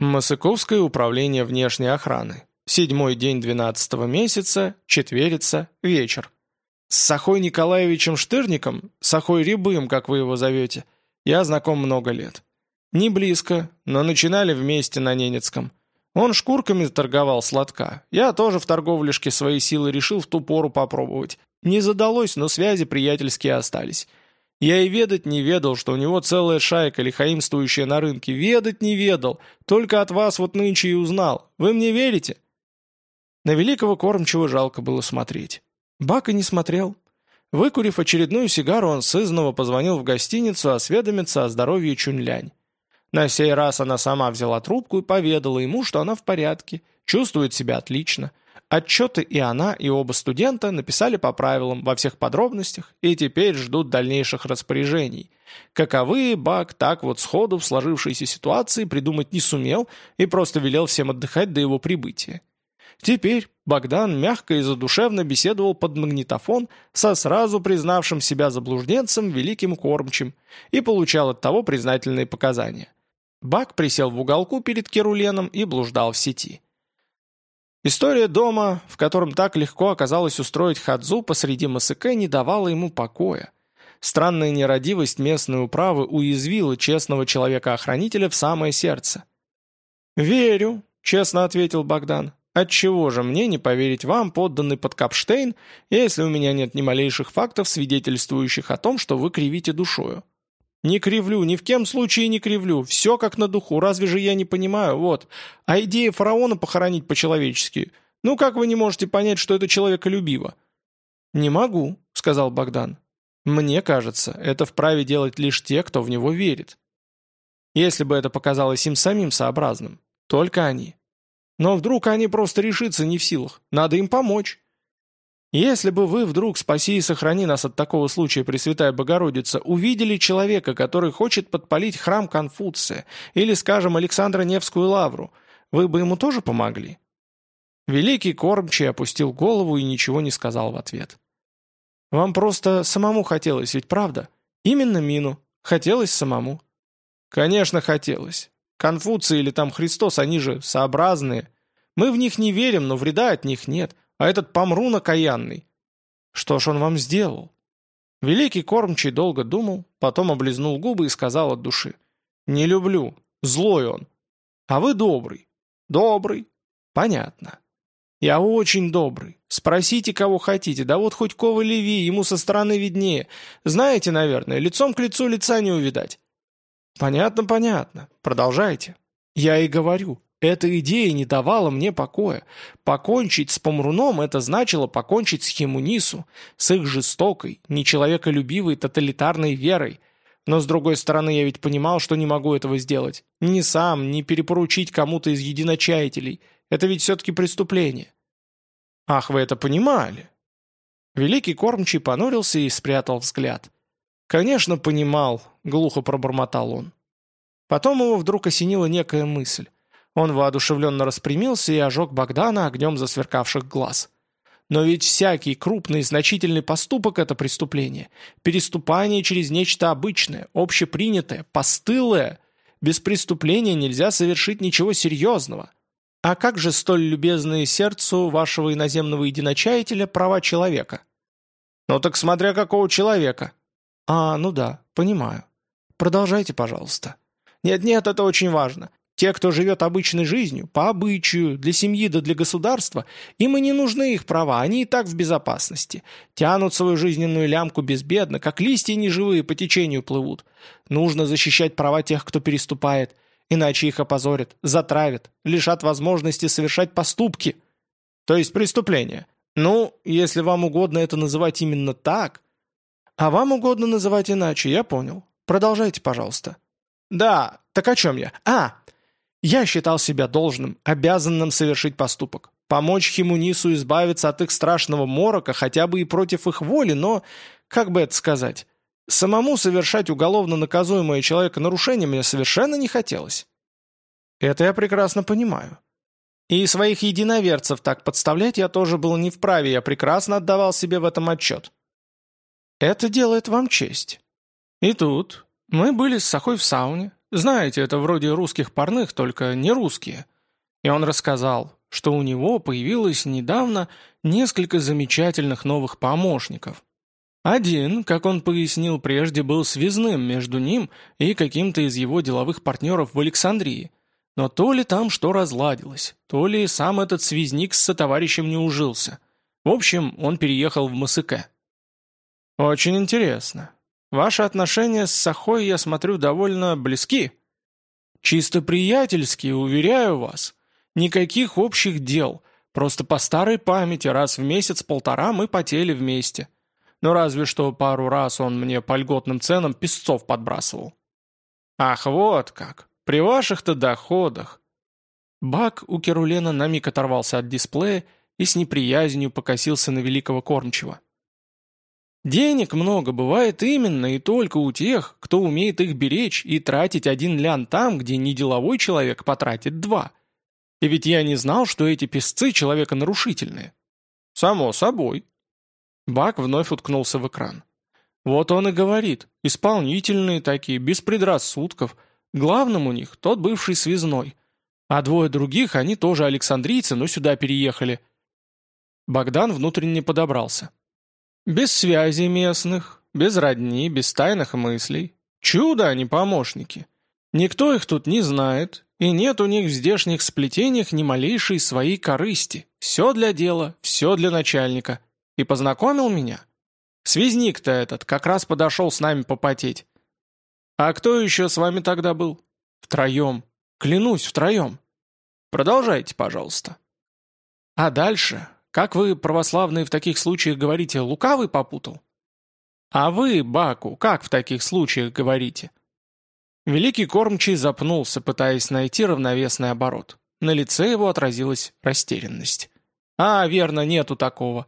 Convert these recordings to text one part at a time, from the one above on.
Масыковское управление внешней охраны. Седьмой день двенадцатого месяца, четверица, вечер. С Сахой Николаевичем Штырником, Сахой Рябым, как вы его зовете, я знаком много лет. Не близко, но начинали вместе на Ненецком. Он шкурками торговал сладка. Я тоже в торговлишке свои силы решил в ту пору попробовать. Не задалось, но связи приятельские остались. Я и ведать не ведал, что у него целая шайка, лихаимствующая на рынке. Ведать не ведал. Только от вас вот нынче и узнал. Вы мне верите?» На великого кормчего жалко было смотреть. Бака не смотрел. Выкурив очередную сигару, он сызново позвонил в гостиницу осведомиться о здоровье Чунлянь. На сей раз она сама взяла трубку и поведала ему, что она в порядке, чувствует себя отлично, Отчеты и она, и оба студента написали по правилам во всех подробностях и теперь ждут дальнейших распоряжений. Каковы Бак так вот сходу в сложившейся ситуации придумать не сумел и просто велел всем отдыхать до его прибытия. Теперь Богдан мягко и задушевно беседовал под магнитофон со сразу признавшим себя заблужденцем великим кормчим и получал от того признательные показания. Бак присел в уголку перед Керуленом и блуждал в сети. История дома, в котором так легко оказалось устроить хадзу посреди Масыке, не давала ему покоя. Странная нерадивость местной управы уязвила честного человека-охранителя в самое сердце. «Верю», — честно ответил Богдан. «Отчего же мне не поверить вам, подданный под Капштейн, если у меня нет ни малейших фактов, свидетельствующих о том, что вы кривите душою?» «Не кривлю, ни в кем случае не кривлю. Все как на духу, разве же я не понимаю? Вот. А идея фараона похоронить по-человечески. Ну как вы не можете понять, что это человеколюбиво?» «Не могу», — сказал Богдан. «Мне кажется, это вправе делать лишь те, кто в него верит. Если бы это показалось им самим сообразным. Только они. Но вдруг они просто решиться не в силах. Надо им помочь. Если бы вы вдруг, спаси и сохрани нас от такого случая, Пресвятая Богородица, увидели человека, который хочет подпалить храм Конфуция или, скажем, Александра Невскую лавру, вы бы ему тоже помогли?» Великий кормчий опустил голову и ничего не сказал в ответ. «Вам просто самому хотелось, ведь правда? Именно Мину. Хотелось самому». «Конечно, хотелось. Конфуций или там Христос, они же сообразные. Мы в них не верим, но вреда от них нет. А этот помрун окаянный. Что ж он вам сделал? Великий кормчий долго думал, потом облизнул губы и сказал от души. «Не люблю. Злой он. А вы добрый». «Добрый. Понятно. Я очень добрый. Спросите, кого хотите. Да вот хоть Кова Леви, ему со стороны виднее. Знаете, наверное, лицом к лицу лица не увидать». «Понятно, понятно. Продолжайте». «Я и говорю. Эта идея не давала мне покоя. Покончить с Помруном – это значило покончить с Химунису, с их жестокой, нечеловеколюбивой тоталитарной верой. Но с другой стороны, я ведь понимал, что не могу этого сделать. Ни сам, ни перепоручить кому-то из единочаятелей. Это ведь все-таки преступление. Ах, вы это понимали? Великий кормчий понурился и спрятал взгляд. «Конечно, понимал», — глухо пробормотал он. Потом его вдруг осенила некая мысль. Он воодушевленно распрямился и ожег Богдана огнем засверкавших глаз. Но ведь всякий крупный значительный поступок – это преступление. Переступание через нечто обычное, общепринятое, постылое. Без преступления нельзя совершить ничего серьезного. А как же столь любезные сердцу вашего иноземного единочаятеля права человека? Ну так смотря какого человека. А, ну да, понимаю. Продолжайте, пожалуйста. Нет-нет, это очень важно. Те, кто живет обычной жизнью, по обычаю, для семьи да для государства, им и не нужны их права, они и так в безопасности. Тянут свою жизненную лямку безбедно, как листья неживые по течению плывут. Нужно защищать права тех, кто переступает, иначе их опозорят, затравят, лишат возможности совершать поступки, то есть преступления. Ну, если вам угодно это называть именно так. А вам угодно называть иначе, я понял. Продолжайте, пожалуйста. Да, так о чем я? А, я считал себя должным, обязанным совершить поступок. Помочь Химунису избавиться от их страшного морока, хотя бы и против их воли, но, как бы это сказать, самому совершать уголовно наказуемое человека-нарушение мне совершенно не хотелось. Это я прекрасно понимаю. И своих единоверцев так подставлять я тоже был не вправе, я прекрасно отдавал себе в этом отчет. Это делает вам честь. И тут мы были с Сахой в сауне, Знаете, это вроде русских парных, только не русские. И он рассказал, что у него появилось недавно несколько замечательных новых помощников. Один, как он пояснил прежде, был связным между ним и каким-то из его деловых партнеров в Александрии. Но то ли там что разладилось, то ли сам этот связник с сотоварищем не ужился. В общем, он переехал в Масыке. «Очень интересно. Ваши отношения с Сахой, я смотрю, довольно близки. Чисто приятельские, уверяю вас. Никаких общих дел. Просто по старой памяти раз в месяц-полтора мы потели вместе. Но разве что пару раз он мне по льготным ценам песцов подбрасывал. Ах, вот как. При ваших-то доходах. Бак у Керулена на миг оторвался от дисплея и с неприязнью покосился на великого кормчего. Денег много бывает именно и только у тех, кто умеет их беречь и тратить один лян там, где не деловой человек потратит два. И ведь я не знал, что эти песцы человеконарушительные. Само собой. Бак вновь уткнулся в экран. Вот он и говорит, исполнительные такие, без предрассудков. Главным у них тот бывший связной. А двое других, они тоже александрийцы, но сюда переехали. Богдан внутренне подобрался. Без связей местных, без родни, без тайных мыслей. Чудо, не помощники. Никто их тут не знает, и нет у них в здешних сплетениях ни малейшей своей корысти. Все для дела, все для начальника. И познакомил меня. Связник-то этот как раз подошел с нами попотеть. А кто еще с вами тогда был? Втроем. Клянусь, втроем. Продолжайте, пожалуйста. А дальше как вы, православные, в таких случаях говорите, лукавый попутал? А вы, Баку, как в таких случаях говорите? Великий кормчий запнулся, пытаясь найти равновесный оборот. На лице его отразилась растерянность. «А, верно, нету такого.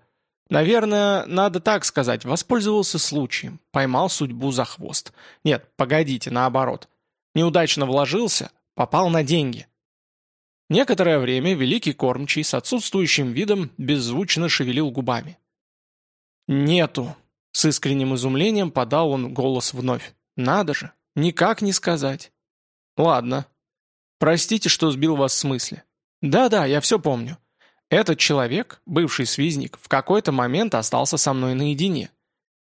Наверное, надо так сказать, воспользовался случаем, поймал судьбу за хвост. Нет, погодите, наоборот. Неудачно вложился, попал на деньги. Некоторое время великий кормчий с отсутствующим видом беззвучно шевелил губами. «Нету!» — с искренним изумлением подал он голос вновь. «Надо же! Никак не сказать!» «Ладно. Простите, что сбил вас с мысли. Да-да, я все помню. Этот человек, бывший связник, в какой-то момент остался со мной наедине.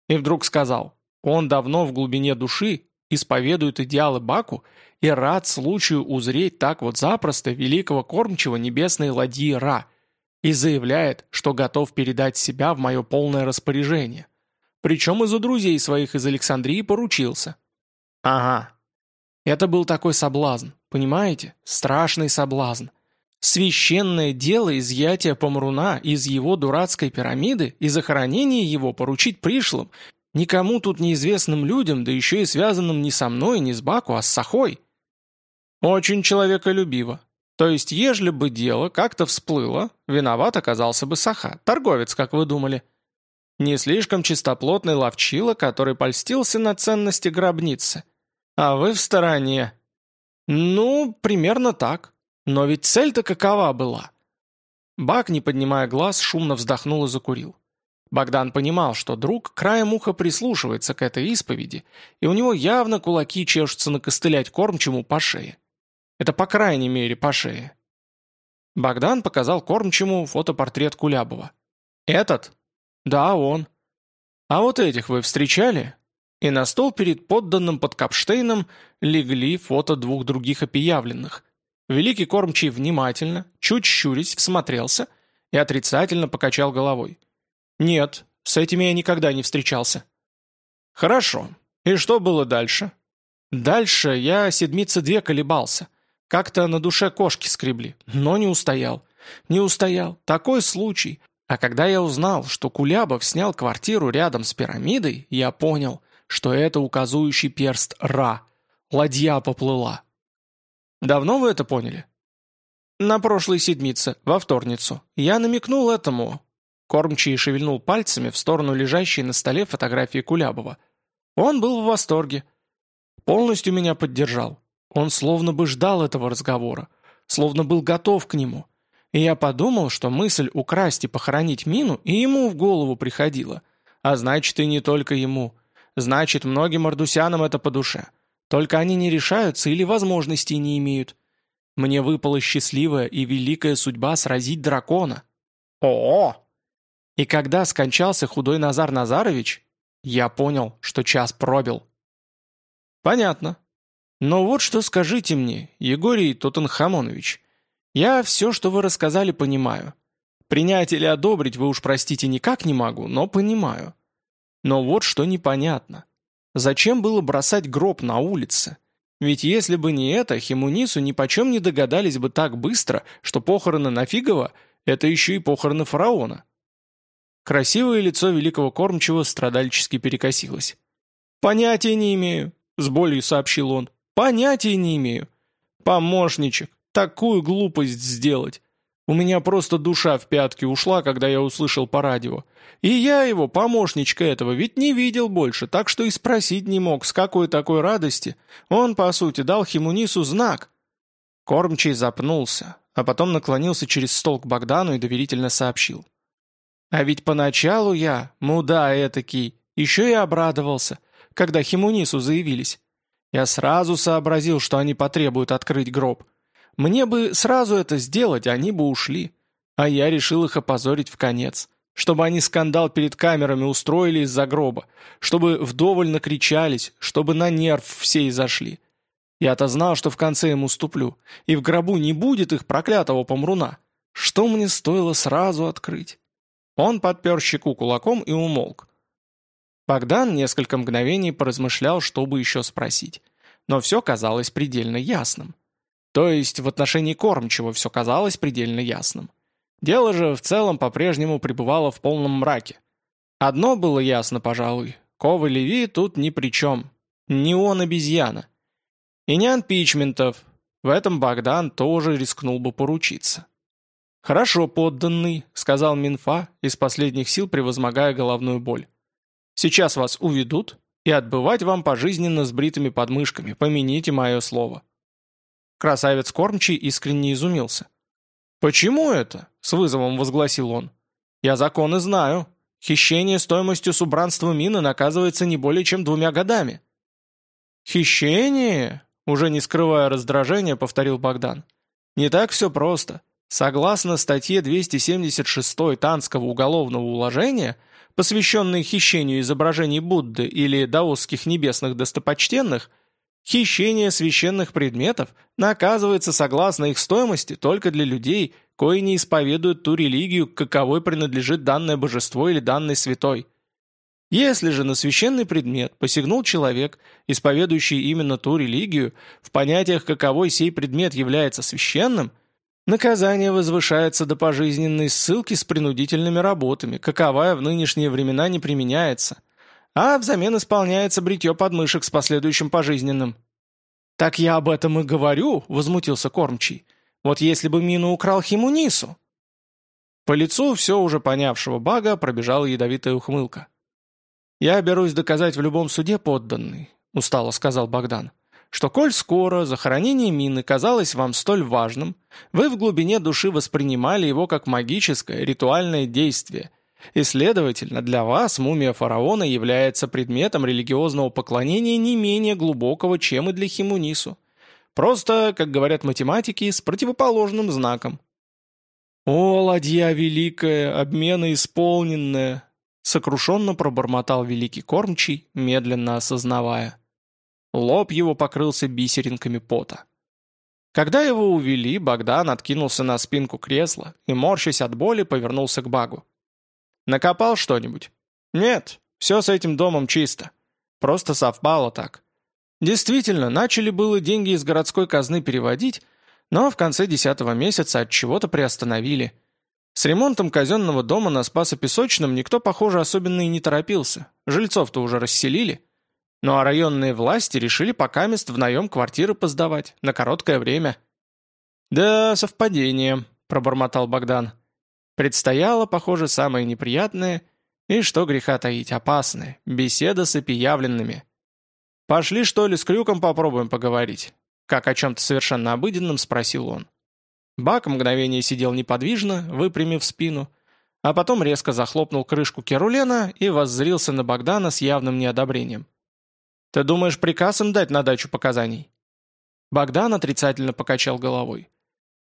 И вдруг сказал, он давно в глубине души исповедует идеалы Баку и рад случаю узреть так вот запросто великого кормчего небесной ладьи Ра и заявляет, что готов передать себя в мое полное распоряжение. Причем из-за друзей своих из Александрии поручился. Ага. Это был такой соблазн, понимаете? Страшный соблазн. Священное дело изъятия Помруна из его дурацкой пирамиды и захоронения его поручить пришлым, никому тут неизвестным людям, да еще и связанным не со мной, не с Баку, а с Сахой. Очень человеколюбиво. То есть, ежели бы дело как-то всплыло, виноват оказался бы Саха, торговец, как вы думали. Не слишком чистоплотный ловчила, который польстился на ценности гробницы. А вы в стороне. Ну, примерно так. Но ведь цель-то какова была? Бак, не поднимая глаз, шумно вздохнул и закурил. Богдан понимал, что друг краем уха прислушивается к этой исповеди, и у него явно кулаки чешутся накостылять кормчему по шее. Это по крайней мере по шее. Богдан показал кормчему фотопортрет Кулябова. «Этот?» «Да, он». «А вот этих вы встречали?» И на стол перед подданным под Капштейном легли фото двух других опиявленных. Великий кормчий внимательно, чуть щурясь, всмотрелся и отрицательно покачал головой. «Нет, с этими я никогда не встречался». «Хорошо. И что было дальше?» «Дальше я седмицы две колебался». Как-то на душе кошки скребли, но не устоял. Не устоял. Такой случай. А когда я узнал, что Кулябов снял квартиру рядом с пирамидой, я понял, что это указующий перст Ра. Ладья поплыла. Давно вы это поняли? На прошлой седмице, во вторницу. Я намекнул этому. Кормчий шевельнул пальцами в сторону лежащей на столе фотографии Кулябова. Он был в восторге. Полностью меня поддержал. Он словно бы ждал этого разговора, словно был готов к нему. И я подумал, что мысль украсть и похоронить мину и ему в голову приходила. А значит, и не только ему. Значит, многим ардусянам это по душе. Только они не решаются или возможностей не имеют. Мне выпала счастливая и великая судьба сразить дракона. О! И когда скончался худой Назар Назарович, я понял, что час пробил. Понятно. Но вот что скажите мне, Егорий Тутанхамонович. Я все, что вы рассказали, понимаю. Принять или одобрить вы уж, простите, никак не могу, но понимаю. Но вот что непонятно. Зачем было бросать гроб на улице? Ведь если бы не это, Химунису нипочем не догадались бы так быстро, что похороны Нафигова — это еще и похороны фараона. Красивое лицо великого кормчего страдальчески перекосилось. «Понятия не имею», — с болью сообщил он. «Понятия не имею. Помощничек, такую глупость сделать. У меня просто душа в пятки ушла, когда я услышал по радио. И я его, помощничка этого, ведь не видел больше, так что и спросить не мог, с какой такой радости. Он, по сути, дал Химунису знак. Кормчий запнулся, а потом наклонился через стол к Богдану и доверительно сообщил. А ведь поначалу я, муда этакий, еще и обрадовался, когда Химунису заявились. Я сразу сообразил, что они потребуют открыть гроб. Мне бы сразу это сделать, они бы ушли. А я решил их опозорить в конец. Чтобы они скандал перед камерами устроили из-за гроба. Чтобы вдоволь накричались, чтобы на нерв все и зашли. Я-то знал, что в конце им уступлю. И в гробу не будет их проклятого помруна. Что мне стоило сразу открыть? Он подпер щеку кулаком и умолк. Богдан несколько мгновений поразмышлял, чтобы еще спросить. Но все казалось предельно ясным. То есть в отношении кормчего все казалось предельно ясным. Дело же в целом по-прежнему пребывало в полном мраке. Одно было ясно, пожалуй. Кова Леви тут ни при чем. Не он обезьяна. И не анпичментов. В этом Богдан тоже рискнул бы поручиться. «Хорошо, подданный», — сказал Минфа, из последних сил превозмогая головную боль. «Сейчас вас уведут, и отбывать вам пожизненно с бритыми подмышками, помяните мое слово». Красавец кормчий искренне изумился. «Почему это?» — с вызовом возгласил он. «Я законы знаю. Хищение стоимостью с убранства мины наказывается не более чем двумя годами». «Хищение?» — уже не скрывая раздражения, повторил Богдан. «Не так все просто. Согласно статье 276 Танского уголовного уложения, посвященной хищению изображений Будды или даосских небесных достопочтенных, Хищение священных предметов наказывается согласно их стоимости только для людей, кои не исповедуют ту религию, каковой принадлежит данное божество или данный святой. Если же на священный предмет посягнул человек, исповедующий именно ту религию, в понятиях каковой сей предмет является священным, наказание возвышается до пожизненной ссылки с принудительными работами, каковая в нынешние времена не применяется – а взамен исполняется бритье подмышек с последующим пожизненным. «Так я об этом и говорю», — возмутился кормчий. «Вот если бы мину украл Химунису». По лицу все уже понявшего бага пробежала ядовитая ухмылка. «Я берусь доказать в любом суде подданный», — устало сказал Богдан, «что коль скоро захоронение мины казалось вам столь важным, вы в глубине души воспринимали его как магическое ритуальное действие, и, следовательно, для вас мумия фараона является предметом религиозного поклонения не менее глубокого, чем и для Химунису. Просто, как говорят математики, с противоположным знаком. «О, ладья великая, обмена исполненная!» сокрушенно пробормотал великий кормчий, медленно осознавая. Лоб его покрылся бисеринками пота. Когда его увели, Богдан откинулся на спинку кресла и, морщась от боли, повернулся к Багу. Накопал что-нибудь? Нет, все с этим домом чисто. Просто совпало так. Действительно, начали было деньги из городской казны переводить, но в конце десятого месяца от чего-то приостановили. С ремонтом казенного дома на Спасо-Песочном никто, похоже, особенно и не торопился. Жильцов-то уже расселили. Ну а районные власти решили пока мест в наем квартиры поздавать, на короткое время. «Да, совпадение», — пробормотал Богдан. Предстояло, похоже, самое неприятное и, что греха таить, опасное – беседа с опиявленными. «Пошли, что ли, с Крюком попробуем поговорить?» Как о чем-то совершенно обыденном спросил он. Бак мгновение сидел неподвижно, выпрямив спину, а потом резко захлопнул крышку керулена и воззрился на Богдана с явным неодобрением. Ты думаешь, приказ им дать на дачу показаний?» Богдан отрицательно покачал головой.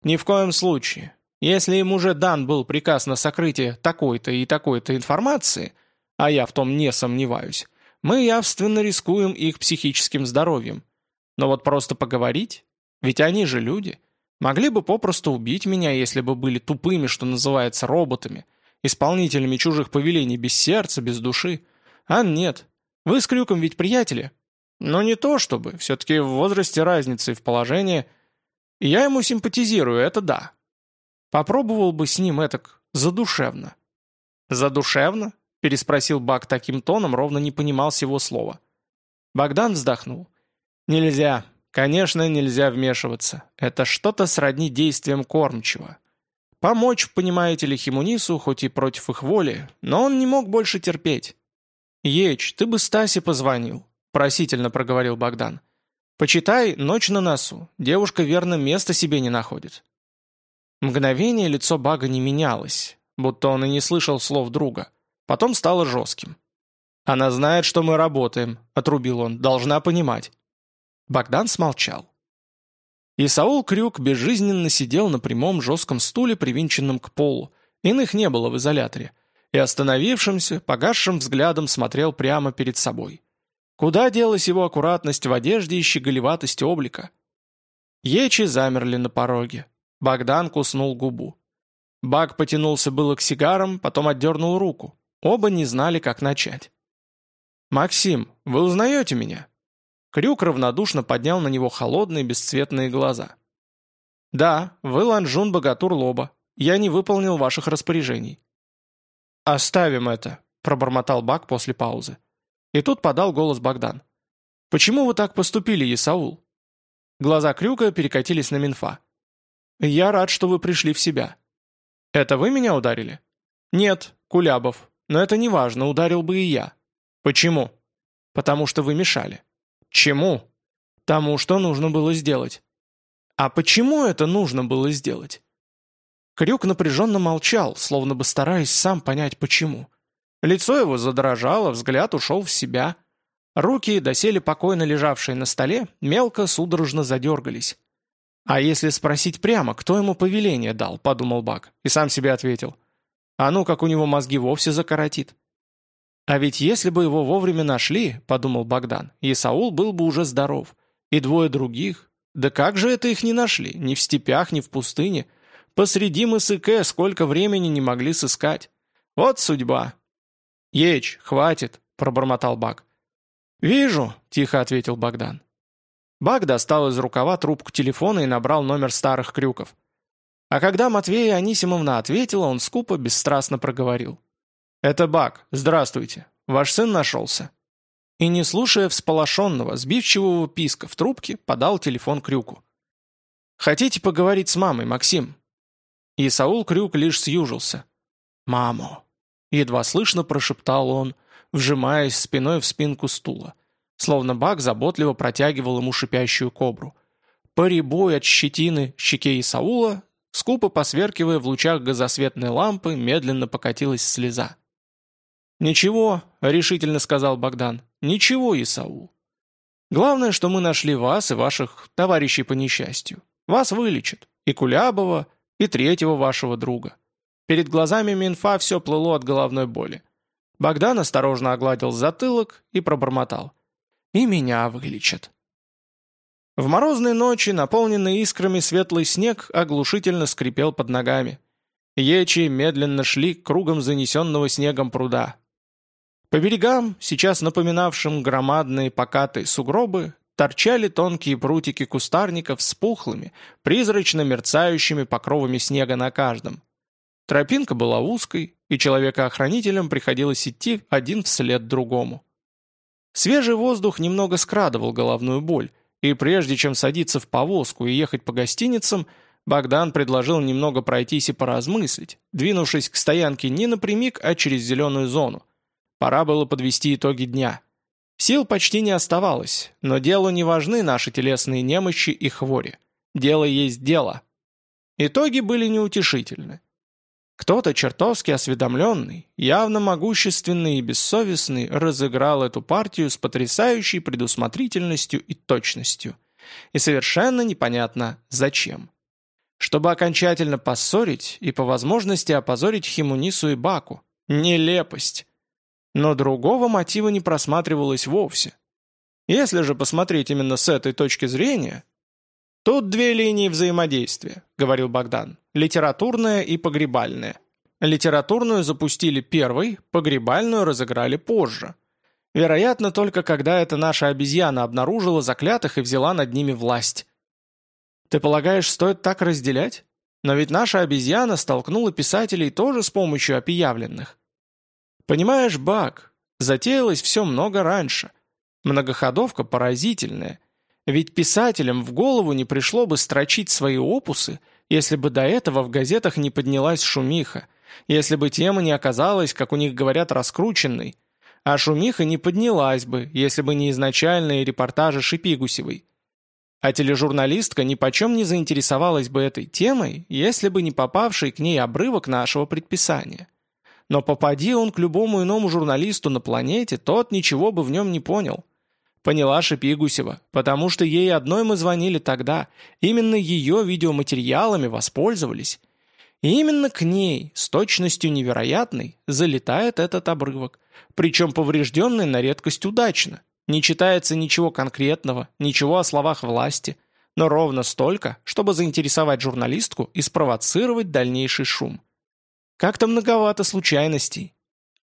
«Ни в коем случае. Если им уже дан был приказ на сокрытие такой-то и такой-то информации, а я в том не сомневаюсь, мы явственно рискуем их психическим здоровьем. Но вот просто поговорить? Ведь они же люди. Могли бы попросту убить меня, если бы были тупыми, что называется, роботами, исполнителями чужих повелений без сердца, без души. А нет. Вы с Крюком ведь приятели. Но не то чтобы, все-таки в возрасте разницы в положении. я ему симпатизирую, это да. Попробовал бы с ним этак задушевно. «Задушевно?» – переспросил Бак таким тоном, ровно не понимал всего слова. Богдан вздохнул. «Нельзя. Конечно, нельзя вмешиваться. Это что-то сродни действиям кормчего. Помочь, понимаете ли, Химунису, хоть и против их воли, но он не мог больше терпеть. «Еч, ты бы Стасе позвонил», – просительно проговорил Богдан. «Почитай, ночь на носу. Девушка верно места себе не находит». Мгновение лицо Бага не менялось, будто он и не слышал слов друга. Потом стало жестким. «Она знает, что мы работаем», — отрубил он, — «должна понимать». Богдан смолчал. И Саул Крюк безжизненно сидел на прямом жестком стуле, привинченном к полу. Иных не было в изоляторе. И остановившимся, погасшим взглядом смотрел прямо перед собой. Куда делась его аккуратность в одежде и щеголеватость облика? Ечи замерли на пороге. Богдан куснул губу. Баг потянулся было к сигарам, потом отдернул руку. Оба не знали, как начать. «Максим, вы узнаете меня?» Крюк равнодушно поднял на него холодные бесцветные глаза. «Да, вы Ланжун Богатур Лоба. Я не выполнил ваших распоряжений». «Оставим это», — пробормотал Баг после паузы. И тут подал голос Богдан. «Почему вы так поступили, Исаул?» Глаза Крюка перекатились на Минфа. «Я рад, что вы пришли в себя». «Это вы меня ударили?» «Нет, Кулябов. Но это не важно, ударил бы и я». «Почему?» «Потому что вы мешали». «Чему?» «Тому, что нужно было сделать». «А почему это нужно было сделать?» Крюк напряженно молчал, словно бы стараясь сам понять, почему. Лицо его задрожало, взгляд ушел в себя. Руки, доселе покойно лежавшие на столе, мелко судорожно задергались. «А если спросить прямо, кто ему повеление дал?» – подумал Бак, и сам себе ответил. «А ну, как у него мозги вовсе закоротит». «А ведь если бы его вовремя нашли», – подумал Богдан, – «Исаул был бы уже здоров. И двое других. Да как же это их не нашли? Ни в степях, ни в пустыне. Посреди Мысыке сколько времени не могли сыскать. Вот судьба». «Еч, хватит», – пробормотал Бак. «Вижу», – тихо ответил Богдан. Бак достал из рукава трубку телефона и набрал номер старых крюков. А когда Матвея Анисимовна ответила, он скупо, бесстрастно проговорил. «Это Бак. Здравствуйте. Ваш сын нашелся». И, не слушая всполошенного, сбивчивого писка в трубке, подал телефон Крюку. «Хотите поговорить с мамой, Максим?» И Саул Крюк лишь съюжился. «Маму!» Едва слышно прошептал он, вжимаясь спиной в спинку стула словно Бак заботливо протягивал ему шипящую кобру. Поребой от щетины щеке Исаула, скупо посверкивая в лучах газосветной лампы, медленно покатилась слеза. «Ничего», — решительно сказал Богдан, — «ничего, Исаул. Главное, что мы нашли вас и ваших товарищей по несчастью. Вас вылечат, и Кулябова, и третьего вашего друга». Перед глазами Минфа все плыло от головной боли. Богдан осторожно огладил затылок и пробормотал. И меня вылечат. В морозной ночи, наполненный искрами светлый снег, оглушительно скрипел под ногами. Ечи медленно шли к кругам занесенного снегом пруда. По берегам, сейчас напоминавшим громадные покатые сугробы, торчали тонкие прутики кустарников с пухлыми, призрачно мерцающими покровами снега на каждом. Тропинка была узкой, и человека-охранителям приходилось идти один вслед другому. Свежий воздух немного скрадывал головную боль, и прежде чем садиться в повозку и ехать по гостиницам, Богдан предложил немного пройтись и поразмыслить, двинувшись к стоянке не напрямик, а через зеленую зону. Пора было подвести итоги дня. Сил почти не оставалось, но делу не важны наши телесные немощи и хвори. Дело есть дело. Итоги были неутешительны. Кто-то чертовски осведомленный, явно могущественный и бессовестный разыграл эту партию с потрясающей предусмотрительностью и точностью. И совершенно непонятно, зачем. Чтобы окончательно поссорить и по возможности опозорить Химунису и Баку. Нелепость. Но другого мотива не просматривалось вовсе. Если же посмотреть именно с этой точки зрения, «Тут две линии взаимодействия», — говорил Богдан. «Литературная и погребальная. Литературную запустили первой, погребальную разыграли позже. Вероятно, только когда эта наша обезьяна обнаружила заклятых и взяла над ними власть». «Ты полагаешь, стоит так разделять? Но ведь наша обезьяна столкнула писателей тоже с помощью опиявленных». «Понимаешь, Баг, затеялось все много раньше. Многоходовка поразительная» Ведь писателям в голову не пришло бы строчить свои опусы, если бы до этого в газетах не поднялась шумиха, если бы тема не оказалась, как у них говорят, раскрученной. А шумиха не поднялась бы, если бы не изначальные репортажи Шипигусевой. А тележурналистка ни почем не заинтересовалась бы этой темой, если бы не попавший к ней обрывок нашего предписания. Но попади он к любому иному журналисту на планете, тот ничего бы в нем не понял – Поняла Шипигусева, потому что ей одной мы звонили тогда, именно ее видеоматериалами воспользовались. И именно к ней, с точностью невероятной, залетает этот обрывок, причем поврежденный на редкость удачно. Не читается ничего конкретного, ничего о словах власти, но ровно столько, чтобы заинтересовать журналистку и спровоцировать дальнейший шум. Как-то многовато случайностей.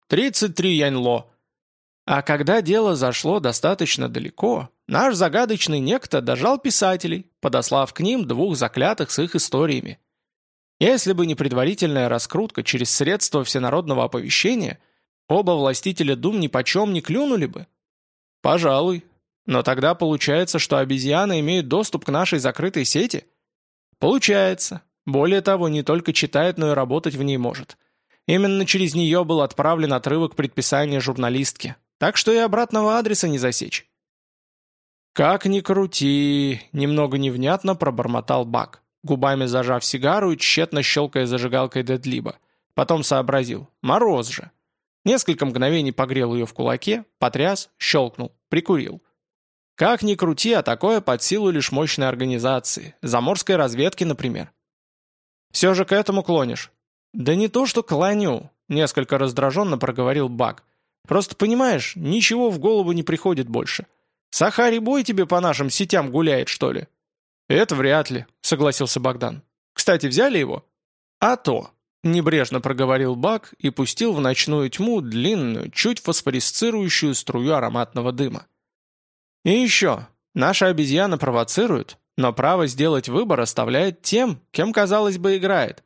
«Тридцать три яньло», а когда дело зашло достаточно далеко, наш загадочный некто дожал писателей, подослав к ним двух заклятых с их историями. Если бы не предварительная раскрутка через средства всенародного оповещения, оба властителя дум ни почем не клюнули бы. Пожалуй. Но тогда получается, что обезьяна имеет доступ к нашей закрытой сети? Получается. Более того, не только читает, но и работать в ней может. Именно через нее был отправлен отрывок предписания журналистки, так что и обратного адреса не засечь. «Как ни крути!» — немного невнятно пробормотал Бак, губами зажав сигару и тщетно щелкая зажигалкой Дедлиба. Потом сообразил. «Мороз же!» Несколько мгновений погрел ее в кулаке, потряс, щелкнул, прикурил. Как ни крути, а такое под силу лишь мощной организации, заморской разведки, например. «Все же к этому клонишь?» «Да не то, что клоню», — несколько раздраженно проговорил Бак. Просто понимаешь, ничего в голову не приходит больше. Сахари бой тебе по нашим сетям гуляет, что ли?» «Это вряд ли», — согласился Богдан. «Кстати, взяли его?» «А то», — небрежно проговорил Бак и пустил в ночную тьму длинную, чуть фосфорисцирующую струю ароматного дыма. «И еще, наша обезьяна провоцирует, но право сделать выбор оставляет тем, кем, казалось бы, играет.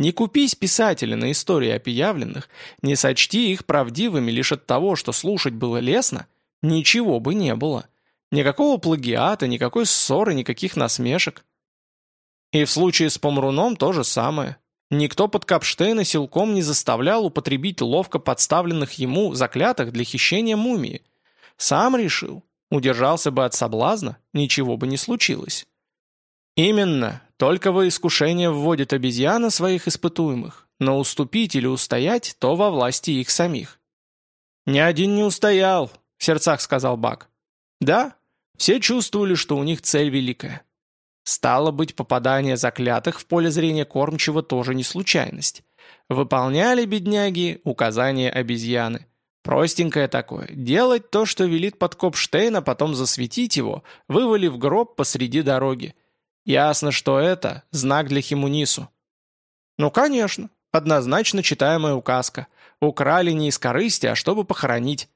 Не купись писателя на истории опиявленных, не сочти их правдивыми лишь от того, что слушать было лестно, ничего бы не было. Никакого плагиата, никакой ссоры, никаких насмешек. И в случае с Помруном то же самое. Никто под Капштейна силком не заставлял употребить ловко подставленных ему заклятых для хищения мумии. Сам решил, удержался бы от соблазна, ничего бы не случилось. Именно, только во искушение вводит обезьяна своих испытуемых, но уступить или устоять, то во власти их самих. «Ни один не устоял», — в сердцах сказал Бак. «Да, все чувствовали, что у них цель великая. Стало быть, попадание заклятых в поле зрения кормчего тоже не случайность. Выполняли, бедняги, указания обезьяны. Простенькое такое. Делать то, что велит подкоп Штейна, потом засветить его, вывалив гроб посреди дороги. Ясно, что это знак для Химунису. Ну, конечно, однозначно читаемая указка. Украли не из корысти, а чтобы похоронить.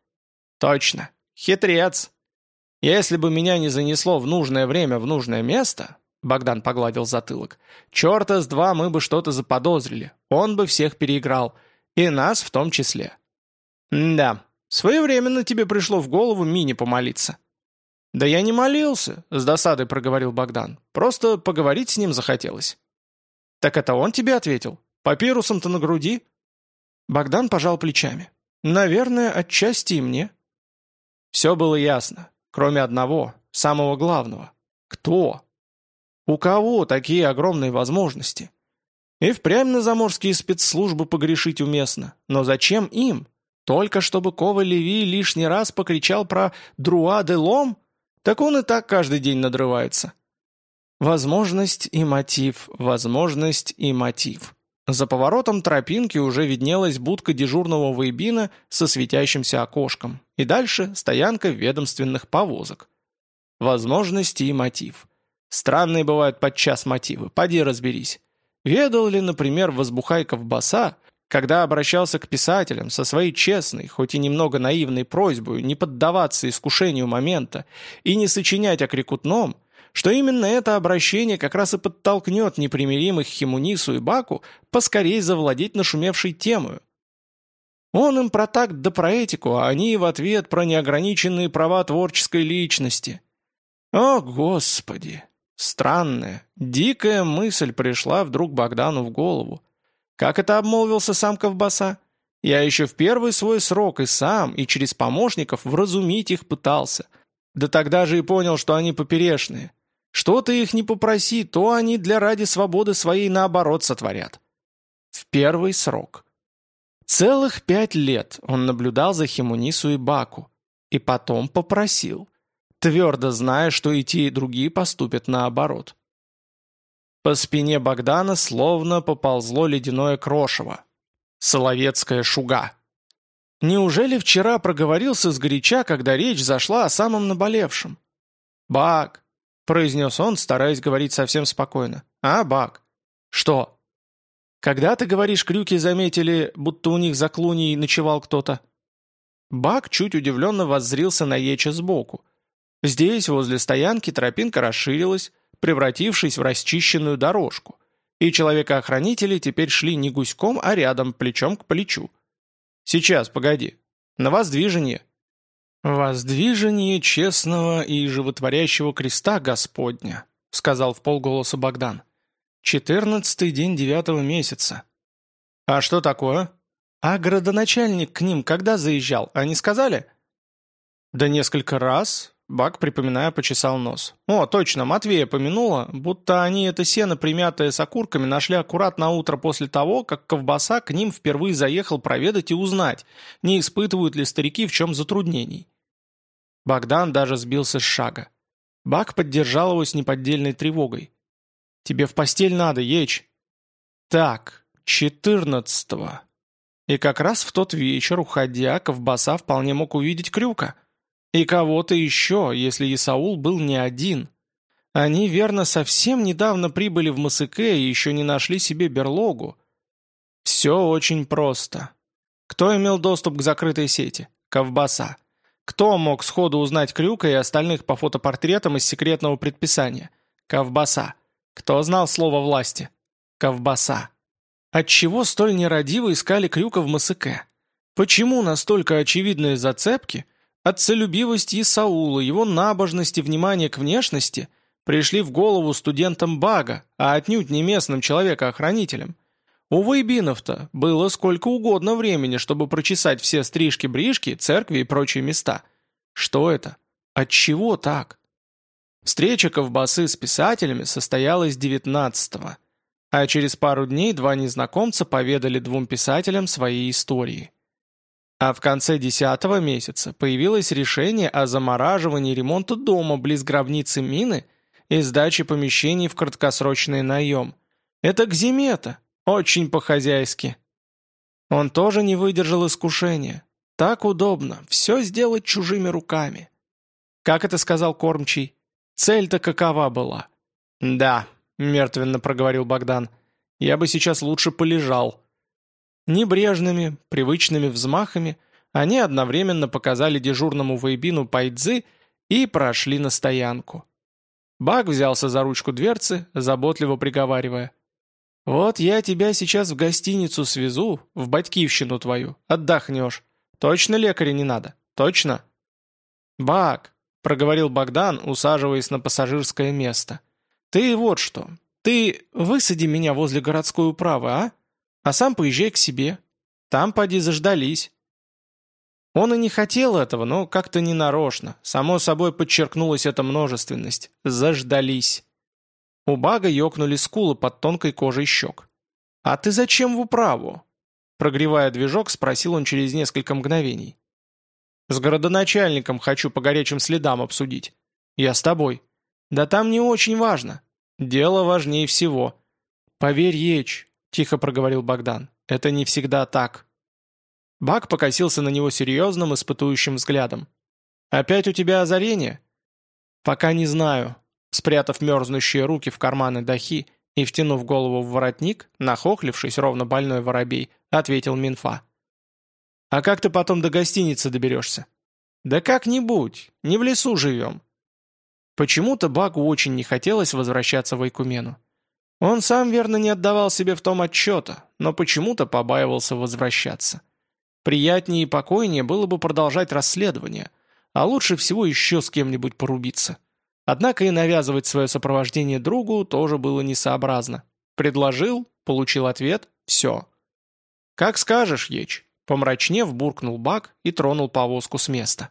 Точно. Хитрец. Если бы меня не занесло в нужное время в нужное место, Богдан погладил затылок, черта с два мы бы что-то заподозрили. Он бы всех переиграл. И нас в том числе. да, своевременно тебе пришло в голову мини помолиться. «Да я не молился», — с досадой проговорил Богдан. «Просто поговорить с ним захотелось». «Так это он тебе ответил? Папирусом-то на груди?» Богдан пожал плечами. «Наверное, отчасти и мне». Все было ясно, кроме одного, самого главного. Кто? У кого такие огромные возможности? И впрямь на заморские спецслужбы погрешить уместно. Но зачем им? Только чтобы Кова Леви лишний раз покричал про «Друа де Лом»? Так он и так каждый день надрывается. Возможность и мотив, возможность и мотив. За поворотом тропинки уже виднелась будка дежурного вейбина со светящимся окошком. И дальше стоянка ведомственных повозок. Возможности и мотив. Странные бывают подчас мотивы, поди разберись. Ведал ли, например, Возбухайков Баса, когда обращался к писателям со своей честной, хоть и немного наивной просьбой не поддаваться искушению момента и не сочинять о крикутном, что именно это обращение как раз и подтолкнет непримиримых Химунису и Баку поскорей завладеть нашумевшей темою. Он им про такт да про этику, а они в ответ про неограниченные права творческой личности. О, Господи! Странная, дикая мысль пришла вдруг Богдану в голову. Как это обмолвился сам Ковбаса? Я еще в первый свой срок и сам, и через помощников вразумить их пытался. Да тогда же и понял, что они поперешные. Что ты их не попроси, то они для ради свободы своей наоборот сотворят. В первый срок. Целых пять лет он наблюдал за Химунису и Баку. И потом попросил твердо зная, что и те, и другие поступят наоборот. По спине Богдана словно поползло ледяное крошево. Соловецкая шуга. Неужели вчера проговорился сгоряча, когда речь зашла о самом наболевшем? «Бак», — произнес он, стараясь говорить совсем спокойно. «А, Бак?» «Что?» «Когда ты говоришь, крюки заметили, будто у них за клуней ночевал кто-то?» Бак чуть удивленно воззрился на Еча сбоку. Здесь, возле стоянки, тропинка расширилась, превратившись в расчищенную дорожку, и человека-охранители теперь шли не гуськом, а рядом, плечом к плечу. «Сейчас, погоди. На воздвижение». «Воздвижение честного и животворящего креста Господня», сказал в полголоса Богдан. «Четырнадцатый день девятого месяца». «А что такое?» «А городоначальник к ним когда заезжал, они сказали?» «Да несколько раз, Бак, припоминая, почесал нос. «О, точно, Матвея помянула, будто они это сено, примятое с окурками, нашли аккурат на утро после того, как Ковбаса к ним впервые заехал проведать и узнать, не испытывают ли старики в чем затруднений». Богдан даже сбился с шага. Бак поддержал его с неподдельной тревогой. «Тебе в постель надо, Ечь». «Так, четырнадцатого». И как раз в тот вечер, уходя, Ковбаса вполне мог увидеть Крюка – и кого-то еще, если Исаул был не один. Они, верно, совсем недавно прибыли в Масыке и еще не нашли себе берлогу. Все очень просто. Кто имел доступ к закрытой сети? Ковбаса. Кто мог сходу узнать Крюка и остальных по фотопортретам из секретного предписания? Ковбаса. Кто знал слово власти? Ковбаса. Отчего столь нерадиво искали Крюка в Масыке? Почему настолько очевидные зацепки – Отцелюбивость Исаула, его набожность и внимание к внешности пришли в голову студентам Бага, а отнюдь не местным человекоохранителям. У Вейбинов-то было сколько угодно времени, чтобы прочесать все стрижки-брижки, церкви и прочие места. Что это? Отчего так? Встреча ковбасы с писателями состоялась 19-го, а через пару дней два незнакомца поведали двум писателям свои истории. А в конце десятого месяца появилось решение о замораживании ремонта дома близ гробницы мины и сдаче помещений в краткосрочный наем. Это к зиме-то, очень по-хозяйски. Он тоже не выдержал искушения. Так удобно, все сделать чужими руками. Как это сказал кормчий? Цель-то какова была? «Да», — мертвенно проговорил Богдан, — «я бы сейчас лучше полежал». Небрежными, привычными взмахами они одновременно показали дежурному Вейбину пайдзы и прошли на стоянку. Баг взялся за ручку дверцы, заботливо приговаривая. «Вот я тебя сейчас в гостиницу свезу, в батькивщину твою, отдохнешь. Точно лекаря не надо? Точно?» «Баг», — проговорил Богдан, усаживаясь на пассажирское место. «Ты вот что, ты высади меня возле городской управы, а? А сам поезжай к себе. Там поди заждались. Он и не хотел этого, но как-то ненарочно. Само собой подчеркнулась эта множественность. Заждались. У Бага ёкнули скулы под тонкой кожей щек. «А ты зачем в управу?» Прогревая движок, спросил он через несколько мгновений. «С городоначальником хочу по горячим следам обсудить. Я с тобой. Да там не очень важно. Дело важнее всего. Поверь, Еч, тихо проговорил Богдан, это не всегда так». Бак покосился на него серьезным, испытующим взглядом. «Опять у тебя озарение?» «Пока не знаю», спрятав мерзнущие руки в карманы дахи и втянув голову в воротник, нахохлившись, ровно больной воробей, ответил Минфа. «А как ты потом до гостиницы доберешься?» «Да как-нибудь, не в лесу живем». Почему-то Багу очень не хотелось возвращаться в Айкумену. Он сам верно не отдавал себе в том отчета, но почему-то побаивался возвращаться. Приятнее и покойнее было бы продолжать расследование, а лучше всего еще с кем-нибудь порубиться. Однако и навязывать свое сопровождение другу тоже было несообразно. Предложил, получил ответ, все. «Как скажешь, Еч», — помрачнев буркнул Бак и тронул повозку с места.